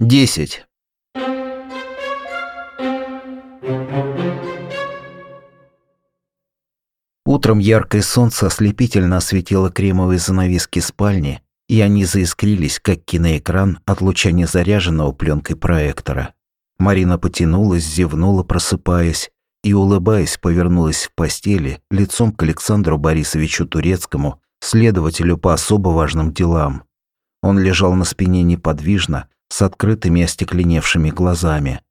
Десять. Утром яркое солнце ослепительно осветило кремовые занавески спальни, и они заискрились, как киноэкран от луча незаряженного пленкой проектора. Марина потянулась, зевнула, просыпаясь, и, улыбаясь, повернулась в постели лицом к Александру Борисовичу Турецкому, следователю по особо важным делам. Он лежал на спине неподвижно, с открытыми остекленевшими глазами.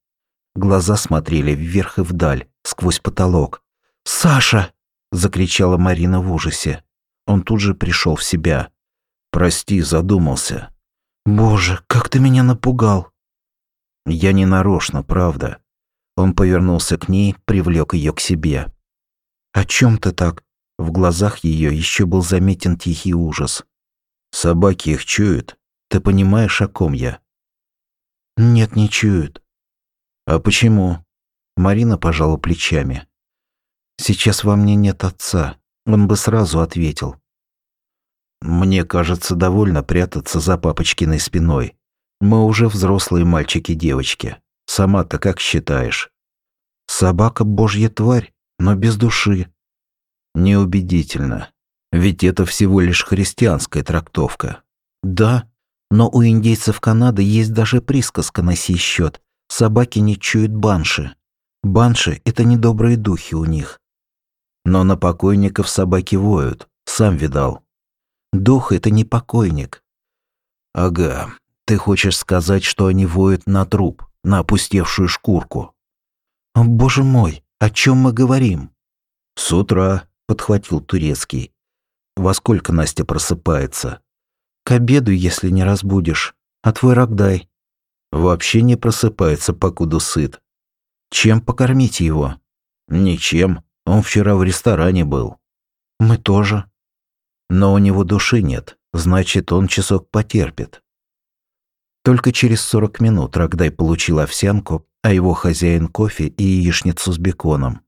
Глаза смотрели вверх и вдаль, сквозь потолок. «Саша!» – закричала Марина в ужасе. Он тут же пришел в себя. «Прости, задумался». «Боже, как ты меня напугал!» «Я не нарочно, правда». Он повернулся к ней, привлек ее к себе. «О чем ты так?» В глазах ее еще был заметен тихий ужас. «Собаки их чуют. Ты понимаешь, о ком я?» «Нет, не чуют». «А почему?» Марина пожала плечами. «Сейчас во мне нет отца. Он бы сразу ответил. Мне кажется, довольно прятаться за папочкиной спиной. Мы уже взрослые мальчики-девочки. Сама-то как считаешь? Собака божья тварь, но без души. Неубедительно. Ведь это всего лишь христианская трактовка. Да, но у индейцев Канады есть даже присказка на сей счет. Собаки не чуют банши. Банши – это недобрые духи у них. Но на покойников собаки воют, сам видал. Дух – это не покойник. Ага, ты хочешь сказать, что они воют на труп, на опустевшую шкурку? О, боже мой, о чем мы говорим? С утра, подхватил турецкий. Во сколько Настя просыпается? К обеду, если не разбудишь. А твой рогдай? Вообще не просыпается, покуда сыт. Чем покормить его? Ничем. Он вчера в ресторане был. Мы тоже. Но у него души нет, значит, он часок потерпит. Только через 40 минут Рогдай получил овсянку, а его хозяин кофе и яичницу с беконом.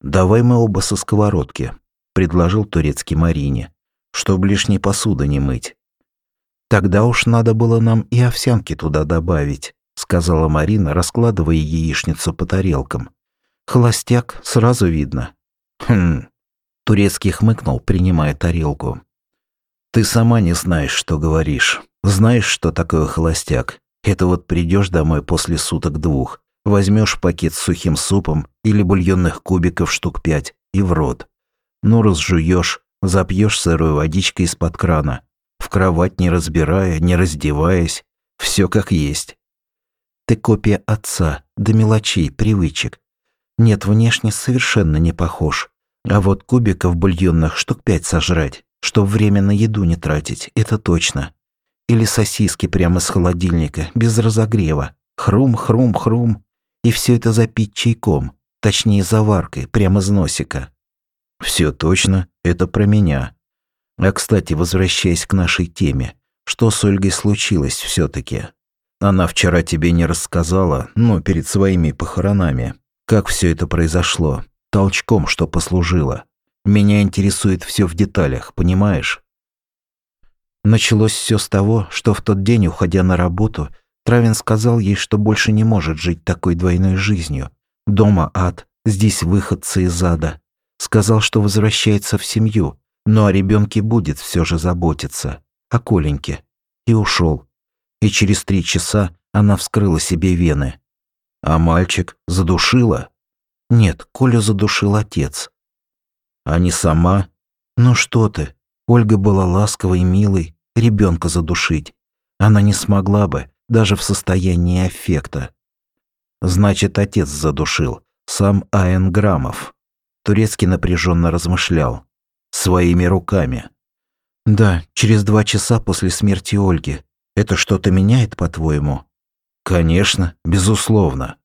«Давай мы оба со сковородки», – предложил турецкий Марине, чтобы лишней посуды не мыть. «Тогда уж надо было нам и овсянки туда добавить», – сказала Марина, раскладывая яичницу по тарелкам. «Холостяк, сразу видно». «Хм, Турецкий хмыкнул, принимая тарелку. «Ты сама не знаешь, что говоришь. Знаешь, что такое холостяк? Это вот придешь домой после суток двух, возьмешь пакет с сухим супом или бульонных кубиков штук пять и в рот. Ну, разжуешь, запьешь сырой водичкой из-под крана, в кровать не разбирая, не раздеваясь, все как есть. Ты копия отца, до мелочей, привычек. Нет, внешне совершенно не похож. А вот кубиков бульонных штук пять сожрать, чтоб время на еду не тратить, это точно. Или сосиски прямо с холодильника, без разогрева. Хрум-хрум-хрум. И все это запить чайком, точнее заваркой, прямо с носика. Все точно, это про меня. А кстати, возвращаясь к нашей теме, что с Ольгой случилось все таки Она вчера тебе не рассказала, ну, перед своими похоронами, как все это произошло толчком, что послужило. Меня интересует все в деталях, понимаешь? Началось все с того, что в тот день, уходя на работу, Травин сказал ей, что больше не может жить такой двойной жизнью. Дома ад, здесь выходцы из ада. Сказал, что возвращается в семью, но о ребенке будет все же заботиться. О Коленьке. И ушел. И через три часа она вскрыла себе вены. А мальчик задушила. Нет, Колю задушил отец. А не сама? Ну что ты, Ольга была ласковой и милой, ребенка задушить. Она не смогла бы, даже в состоянии аффекта. Значит, отец задушил, сам А.Н. Грамов. Турецкий напряженно размышлял. Своими руками. Да, через два часа после смерти Ольги. Это что-то меняет, по-твоему? Конечно, безусловно.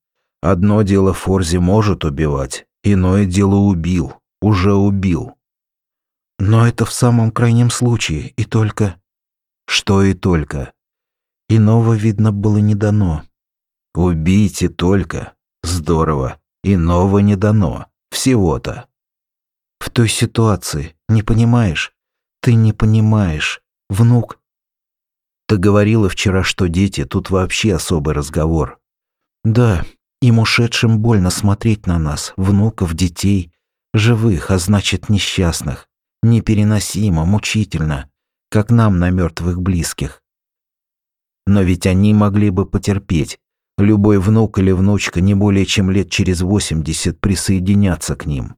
Одно дело Форзи может убивать, иное дело убил, уже убил. Но это в самом крайнем случае, и только... Что и только? Иного, видно, было не дано. И только. Здорово. Иного не дано. Всего-то. В той ситуации, не понимаешь? Ты не понимаешь, внук. Ты говорила вчера, что дети, тут вообще особый разговор. Да, им ушедшим больно смотреть на нас, внуков, детей, живых, а значит несчастных. Непереносимо, мучительно, как нам на мертвых близких. Но ведь они могли бы потерпеть. Любой внук или внучка не более чем лет через 80 присоединятся к ним.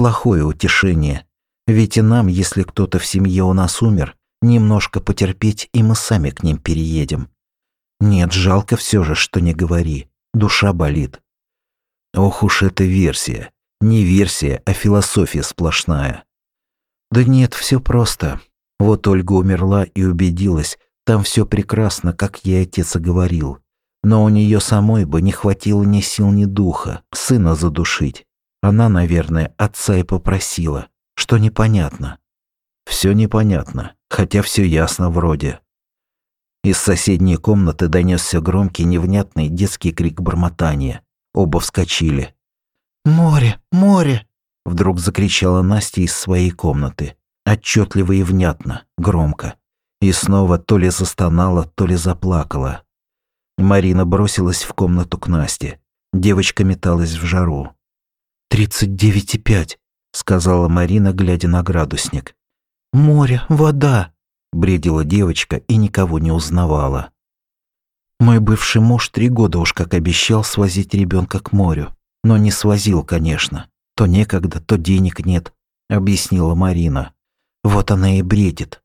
Плохое утешение. Ведь и нам, если кто-то в семье у нас умер, немножко потерпеть, и мы сами к ним переедем. Нет, жалко все же, что не говори. Душа болит. Ох уж эта версия. Не версия, а философия сплошная. Да нет, все просто. Вот Ольга умерла и убедилась, там все прекрасно, как ей отец и говорил. Но у нее самой бы не хватило ни сил, ни духа сына задушить. Она, наверное, отца и попросила, что непонятно. Все непонятно, хотя все ясно вроде. Из соседней комнаты донесся громкий невнятный детский крик бормотания. Оба вскочили. «Море! Море!» Вдруг закричала Настя из своей комнаты. Отчетливо и внятно, громко. И снова то ли застонала, то ли заплакала. Марина бросилась в комнату к Насте. Девочка металась в жару. «Тридцать девять и пять», — сказала Марина, глядя на градусник. «Море, вода», Бредила девочка и никого не узнавала. Мой бывший муж три года уж как обещал свозить ребенка к морю. Но не свозил, конечно. То некогда, то денег нет, объяснила Марина. Вот она и бредит.